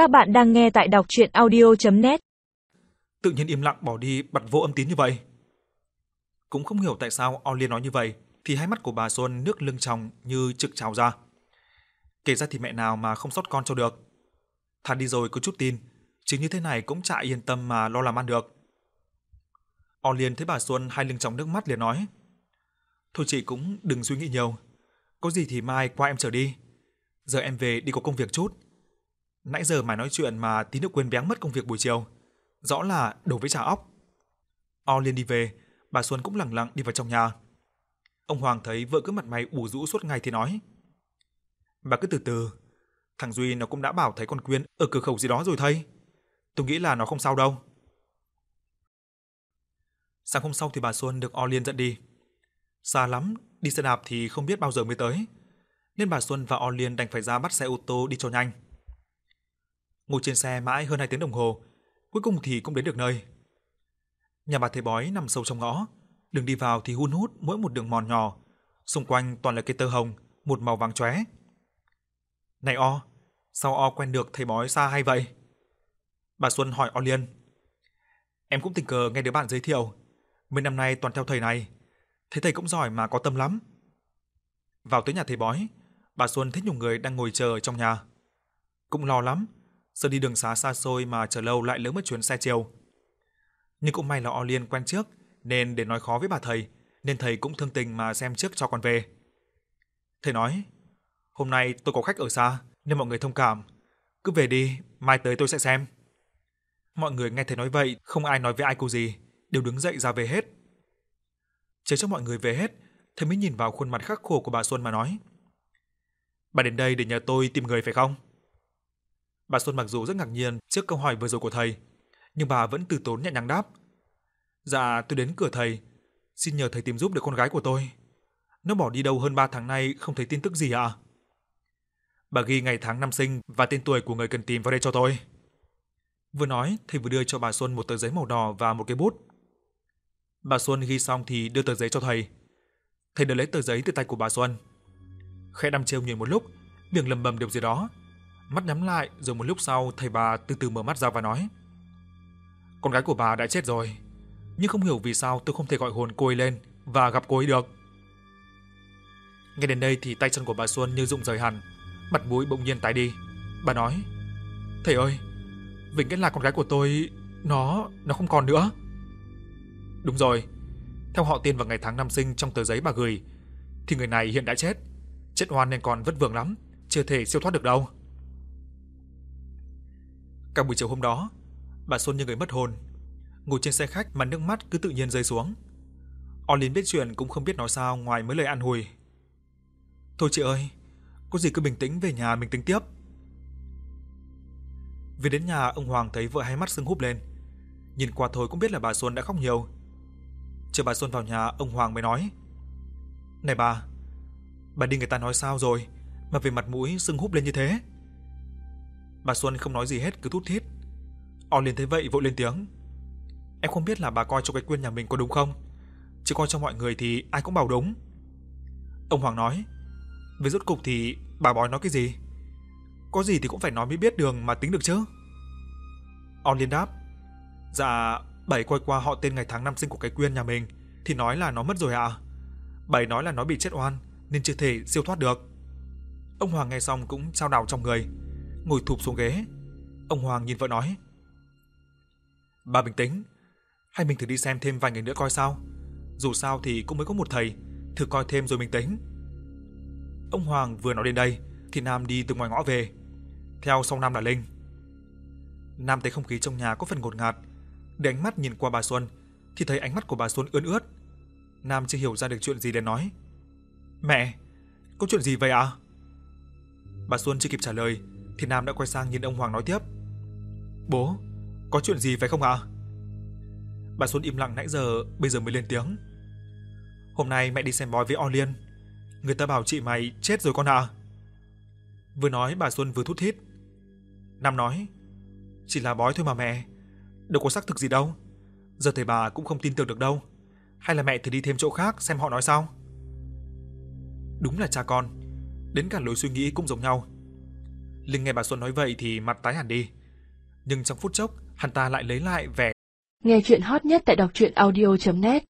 Các bạn đang nghe tại đọc chuyện audio.net Tự nhiên im lặng bỏ đi bật vô âm tín như vậy. Cũng không hiểu tại sao Orliên nói như vậy, thì hai mắt của bà Xuân nước lưng tròng như trực trào ra. Kể ra thì mẹ nào mà không sót con cho được. Thà đi rồi có chút tin, chứ như thế này cũng chả yên tâm mà lo làm ăn được. Orliên thấy bà Xuân hai lưng tròng nước mắt liền nói. Thôi chị cũng đừng suy nghĩ nhiều. Có gì thì mai qua em trở đi. Giờ em về đi có công việc chút. Nãy giờ mày nói chuyện mà tí nữa quên béng mất công việc buổi chiều. Rõ là đổ với trà óc. O liền đi về, bà Xuân cũng lặng lặng đi vào trong nhà. Ông Hoàng thấy vợ cứ mặt mày ủ rũ suốt ngày thì nói. Bà cứ từ từ, thằng Duy nó cũng đã bảo thấy con Quyên ở cửa khẩu gì đó rồi thầy. Tôi nghĩ là nó không sao đâu. Sáng hôm sau thì bà Xuân được O Liên dẫn đi. Xa lắm, đi xe đạp thì không biết bao giờ mới tới. Nên bà Xuân và O Liên đành phải ra bắt xe ô tô đi cho nhanh. Ngồi trên xe mãi hơn 2 tiếng đồng hồ, cuối cùng thì cũng đến được nơi. Nhà bà thầy bói nằm sâu trong ngõ, đường đi vào thì hun hút mỗi một đường mòn nhỏ, xung quanh toàn là cây tơ hồng, một màu vàng chóe. Này O, sao O quen được thầy bói xa hay vậy? Bà Xuân hỏi O Liên. Em cũng tình cờ nghe đứa bạn giới thiệu, mấy năm nay toàn theo thầy này, thấy thầy cũng giỏi mà có tâm lắm. Vào tới nhà thầy bói, bà Xuân thấy nhiều người đang ngồi chờ ở trong nhà. Cũng lo lắm, sợ đi đường xá xa xôi mà chờ lâu lại lỡ mất chuyến xe chiều. Nhưng cũng may là O Liên quen trước, nên để nói khó với bà thầy, nên thầy cũng thương tình mà xem trước cho con về. Thầy nói, hôm nay tôi có khách ở xa, nên mọi người thông cảm. Cứ về đi, mai tới tôi sẽ xem. Mọi người nghe thầy nói vậy, không ai nói với ai cô gì, đều đứng dậy ra về hết. Chờ cho mọi người về hết, thầy mới nhìn vào khuôn mặt khắc khổ của bà Xuân mà nói. Bà đến đây để nhờ tôi tìm người phải không? Bà Xuân mặc dù rất ngạc nhiên trước câu hỏi vừa rồi của thầy, nhưng bà vẫn từ tốn nhẹ nhàng đáp. Dạ, tôi đến cửa thầy, xin nhờ thầy tìm giúp được con gái của tôi. Nó bỏ đi đâu hơn 3 tháng nay không thấy tin tức gì ạ? À? Bà ghi ngày tháng năm sinh và tên tuổi của người cần tìm vào đây cho tôi. Vừa nói, thầy vừa đưa cho bà Xuân một tờ giấy màu đỏ và một cái bút. Bà Xuân ghi xong thì đưa tờ giấy cho thầy. Thầy đã lấy tờ giấy từ tay của bà Xuân. Khẽ đăm chiêu nhìn một lúc, miệng lẩm bẩm điều gì đó. Mắt nhắm lại rồi một lúc sau thầy bà từ từ mở mắt ra và nói. Con gái của bà đã chết rồi, nhưng không hiểu vì sao tôi không thể gọi hồn cô ấy lên và gặp cô ấy được. Nghe đến đây thì tay chân của bà Xuân như rụng rời hẳn, mặt mũi bỗng nhiên tái đi. Bà nói, thầy ơi, Vĩnh Kết là con gái của tôi, nó, nó không còn nữa. Đúng rồi, theo họ tên và ngày tháng năm sinh trong tờ giấy bà gửi, thì người này hiện đã chết. Chết oan nên còn vất vưởng lắm, chưa thể siêu thoát được đâu. Cả buổi chiều hôm đó, bà Xuân như người mất hồn, ngồi trên xe khách mà nước mắt cứ tự nhiên rơi xuống. olin biết chuyện cũng không biết nói sao ngoài mấy lời an ủi. Thôi chị ơi, có gì cứ bình tĩnh về nhà mình tính tiếp. Về đến nhà, ông Hoàng thấy vợ hai mắt sưng húp lên. Nhìn qua thôi cũng biết là bà Xuân đã khóc nhiều. Chờ bà Xuân vào nhà, ông Hoàng mới nói: "Này bà, bà đi người ta nói sao rồi mà về mặt mũi sưng húp lên như thế?" Bà Xuân không nói gì hết cứ thút thít. on liền thấy vậy vội lên tiếng. Em không biết là bà coi cho cái quyên nhà mình có đúng không? Chứ coi cho mọi người thì ai cũng bảo đúng. Ông Hoàng nói. Với rốt cục thì bà bói nói cái gì? Có gì thì cũng phải nói mới biết đường mà tính được chứ. On liên đáp. Dạ, bảy quay qua họ tên ngày tháng năm sinh của cái quyên nhà mình thì nói là nó mất rồi ạ. À? Bảy nói là nó bị chết oan nên chưa thể siêu thoát được. Ông Hoàng nghe xong cũng trao đảo trong người, ngồi thụp xuống ghế. Ông Hoàng nhìn vợ nói: "Bà bình tĩnh, hay mình thử đi xem thêm vài người nữa coi sao. Dù sao thì cũng mới có một thầy, thử coi thêm rồi mình tính." Ông Hoàng vừa nói đến đây thì Nam đi từ ngoài ngõ về. Theo sau Nam là Linh. Nam thấy không khí trong nhà có phần ngột ngạt, để ánh mắt nhìn qua bà Xuân thì thấy ánh mắt của bà Xuân ướt ướt. Nam chưa hiểu ra được chuyện gì để nói. "Mẹ, có chuyện gì vậy ạ?" À? Bà Xuân chưa kịp trả lời thì Nam đã quay sang nhìn ông Hoàng nói tiếp. "Bố, có chuyện gì phải không ạ?" À? Bà Xuân im lặng nãy giờ, bây giờ mới lên tiếng. "Hôm nay mẹ đi xem bói với O Liên, người ta bảo chị mày chết rồi con ạ." À. Vừa nói bà Xuân vừa thút thít. Nam nói: "Chỉ là bói thôi mà mẹ, đâu có xác thực gì đâu. Giờ thầy bà cũng không tin tưởng được đâu. Hay là mẹ thử đi thêm chỗ khác xem họ nói sao?" Đúng là cha con, đến cả lối suy nghĩ cũng giống nhau. Linh nghe bà Xuân nói vậy thì mặt tái hẳn đi. Nhưng trong phút chốc, hắn ta lại lấy lại vẻ Nghe chuyện hot nhất tại đọc truyện audio.net